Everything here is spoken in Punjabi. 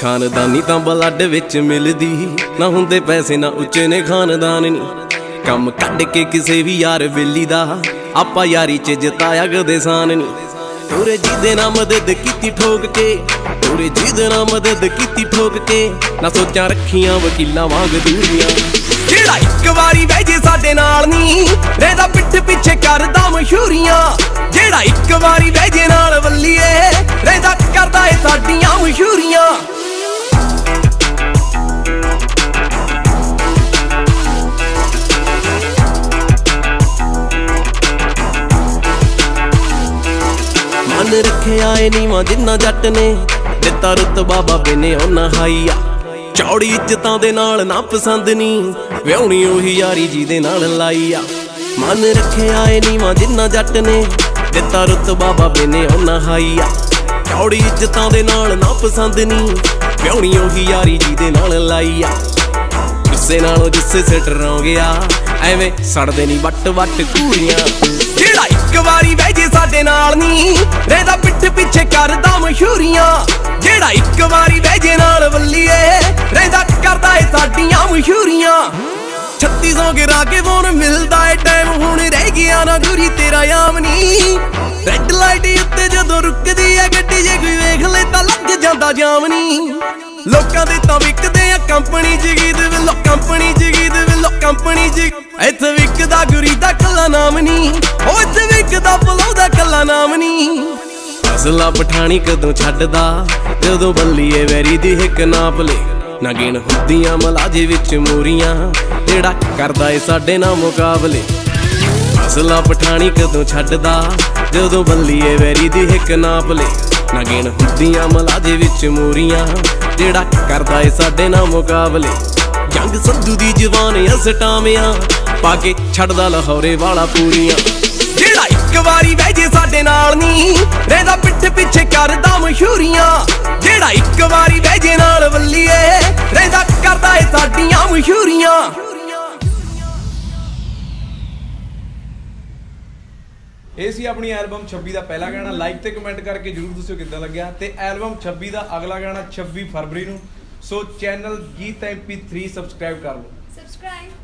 ਖਾਨਦਾਨੀ ਤਾਂ ਬਲੱਡ ਵਿੱਚ ਮਿਲਦੀ। ਨਾ ਹੁੰਦੇ ਪੈਸੇ, ਨਾ ਉੱਚੇ ਨੇ ਖਾਨਦਾਨ ਨਹੀਂ ਕੰਮ ਕੱਢ ਕੇ ਕਿਸੇ ਵੀ ਯਾਰ ਵੇਲੀ ਦਾ ਆਪਾਂ ਯਾਰੀ ਚ ਜਿਤਾਇਆ ਕਦੇ ਸਾਨ ਨਹੀਂ ਤੋਰੇ ਜਿਹਦੇ ਨਾਲ ਮਦਦ ਕੀਤੀ ਠੋਕ ਕੇ ਤੋਰੇ ਜਿਹਦੇ ਨਾਲ ਮਦਦ ਕੀਤੀ ਠੋਕ ਕੇ, ਨਾ ਸੋਚਾਂ ਰੱਖੀਆਂ ਵਕੀਲਾਂ ਵਾਂਗ ਦੂਰੀਆਂ ਜਿਹੜਾ ਇੱਕ ਵਾਰੀ ਬਹਿ ਜੇ ਸਾਡੇ ਨਾਲ ਨਹੀਂ ਰਹਿਦਾ ਪਿੱਠ ਪਿੱਛੇ ਕਰਦਾ ਮਸ਼ਹੂਰੀਆਂ। ਜਿਹੜਾ ਇੱਕ ਵਾਰੀ ਬਹਿ ਜੇ ਨਾਲ ਵੱਲੀਏ, ਰਹਿਦਾ ਕਰਦਾ ਏ ਸਾਡੀਆਂ ਮਸ਼ਹੂਰੀਆਂ। ਮਨ ਰੱਖਿਆ ਏ ਨੀਵਾਂ ਜਿੰਨਾ ਜੱਟ ਨੇ। ਦਿੱਤਾ ਰਤਬਾ ਬਾਬੇ ਨੇ ਉਹਨਾਂ ਹਾਈਆ। ਚੌੜੀ ਇੱਜ਼ਤਾਂ ਦੇ ਨਾਲ ਨਾ ਪਸੰਦ ਨਹੀਂ ਵਿਆਹਣੀ ਉਹੀ ਯਾਰੀ ਜਿਹਦੇ ਨਾਲ ਲਾਈ ਮਨ ਰੱਖਿਆ ਏ ਨੀਵਾਂ ਜਿੰਨਾ ਜੱਟ ਨੇ। ਦਿੱਤਾ ਰਤਬਾ ਬਾਬੇ ਨੇ ਉਹਨਾਂ ਹਾਈਆ। ਚੌੜੀ ਇੱਜ਼ਤਾਂ ਦੇ ਨਾਲ ਨਾ ਪਸੰਦ ਨਹੀਂ ਵਿਆਹਣੀ ਉਹੀ ਯਾਰੀ ਜਿਹਦੇ ਨਾਲ ਲਾਈ ਆ ਗੁੱਸੇ ਨਾਲੋਂ ਜਿੱਸੇ ਸਿੱਟ ਰੋ ਗਿਆ ਐਵੇਂ ਸੜਦੇ ਨਹੀਂ ਵੱਟ ਵੱਟ ਕੂੜੀਆਂ ਜਿਹੜਾ ਇੱਕ ਵਾਰੀ ਬਹਿ ਜੇ ਸਾਡੇ ਨਾਲ ਨਹੀਂ ਮਸ਼ਹੂਰੀਆਂ ਜਿਹੜਾ ਇੱਕ ਵਾਰੀ ਬਹਿ ਜੇ ਨਾਲ ਵੱਲੀਏ, ਰਹਿਦਾ ਕਰਦਾ ਏ ਸਾਡੀਆਂ ਮਸ਼ਹੂਰੀਆਂ। 3600 ਗਿਰਾ ਕੇ ਫੋਨ ਮਿਲਦਾ ਏ ਟਾਈਮ ਹੁਣ ਰਹਿ ਗਿਆ ਨਾ ਗੁਰੀ, ਤੇਰਾ ਯਾਮ ਰੈੱਡ ਲਾਈਟ ਉੱਤੇ ਜਦੋਂ ਰੁਕਦੀ ਐ ਗੱਡੀ, ਜੇ ਕੋਈ ਵੇਖ ਲੈ ਤਾਂ ਲੱਗ ਜਾਂਦਾ ਜਾਮਨੀ ਲੋਕਾਂ ਦੇ ਤਾਂ ਵਿਕਦੇ ਆ ਕੰਪਨੀ ਜਗੀ ਦੇ ਵੱਲੋਂ ਕੰਪਨੀ ਜਗੀ ਦੇ ਵੱਲੋਂ ਕੰਪਨੀ ਜੀ ਇੱਥੇ ਵਿਕਦਾ ਗੁਰੀ ਦਾ ਕੱਲਾ ਨਾਮ ਨਹੀਂ ਉਹ ਇੱਥੇ ਵਿਕਦਾ ਫਲੋ ਦਾ ਕੱਲਾ ਨਾਮ ਨਹੀਂ ਅਸਲਾ ਪਠਾਣੀ ਕਦੋਂ ਛੱਡਦਾ? ਜਦੋਂ ਬੱਲੀਏ ਵੈਰੀ ਦੀ ਹਿੱਕ ਨਾਪ ਲੇ। ਨਾ ਗਿਣ ਹੁੰਦੀਆਂ ਮਲਾਜੇ ਵਿੱਚ ਮੋਰੀਆਂ। ਜਿਹੜਾ ਕਰਦਾ ਏ ਸਾਡੇ ਨਾਲ ਮੁਕਾਬਲੇ। ਅਸਲਾ ਪਠਾਣੀ ਕਦੋਂ ਛੱਡਦਾ? ਜਦੋਂ ਬੱਲੀਏ ਵੈਰੀ ਦੀ ਹਿੱਕ ਨਾਪ ਲੇ। ਨਾ ਗਿਣ ਹੁੰਦੀਆਂ ਮਲਾਜੇ ਵਿੱਚ ਮੂਰੀਆਂ। ਜਿਹੜਾ ਕਰਦਾ ਏ ਸਾਡੇ ਨਾਲ ਮੁਕਾਬਲੇ। ਜੰਗ ਸੰਧੂ ਦੀ ਜਵਾਨ ਅਸਟਾਵਿਆਂ ਪਾ ਕੇ ਛੱਡਦਾ ਲਾਹੌਰੇ ਵਾਲਾ ਪੂਰੀਆਂ। ਜਿਹੜਾ ਇੱਕ ਵਾਰੀ ਬਹਿ ਜੇ ਸਾਡੇ ਮਸ਼ਹੂਰੀਆਂ ਜਿਹੜਾ ਇੱਕ ਵਾਰੀ ਬਹਿ ਜੇ ਨਾਲ ਵੱਲੀਏ ਰਹਿਦਾ ਕਰਦਾ ਏ ਸਾਡੀਆਂ ਮਸ਼ਹੂਰੀਆਂ। ਇਹ ਸੀ ਆਪਣੀ ਐਲਬਮ 26 ਦਾ ਪਹਿਲਾ ਗਾਣਾ। ਲਾਈਕ ਤੇ ਕਮੈਂਟ ਕਰਕੇ ਜਰੂਰ ਦੱਸਿਓ ਕਿੱਦਾਂ ਲੱਗਿਆ। ਤੇ ਐਲਬਮ 26 ਦਾ ਅਗਲਾ ਗਾਣਾ 26 ਫਰਵਰੀ ਨੂੰ। ਸੋ ਚੈਨਲ ਗੀਤ MP3 ਸਬਸਕ੍ਰਾਈਬ ਕਰ ਲਓ। Subscribe